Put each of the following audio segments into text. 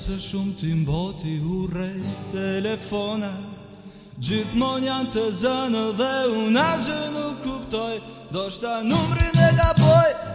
se shumë ti mboti u rej telefona Gjithmon janë të zënë dhe unë asë nuk kuptoj Do shta numri në kapoj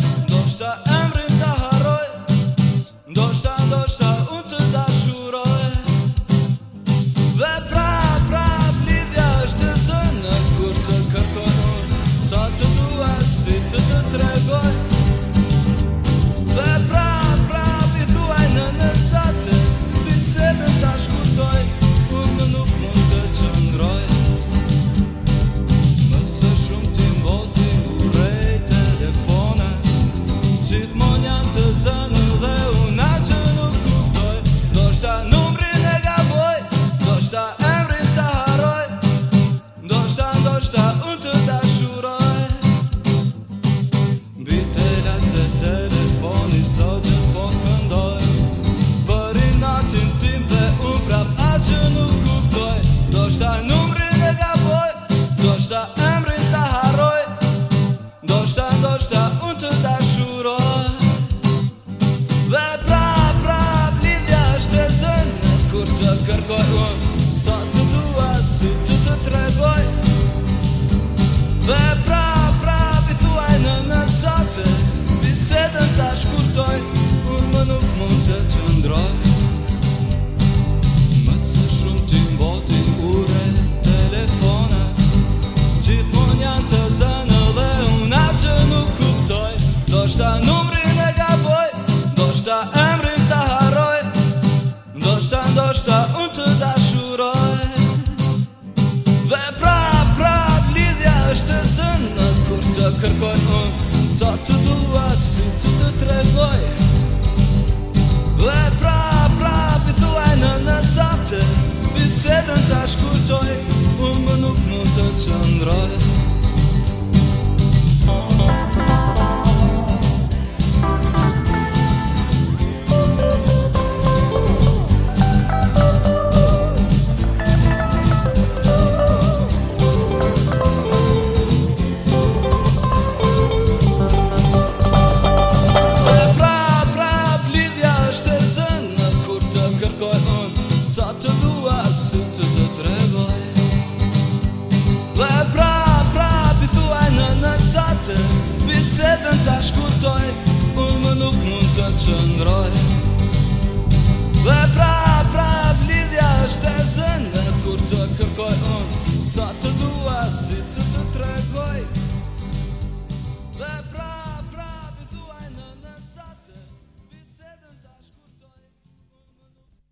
Dosta und das Bakırkoy on Zatı duası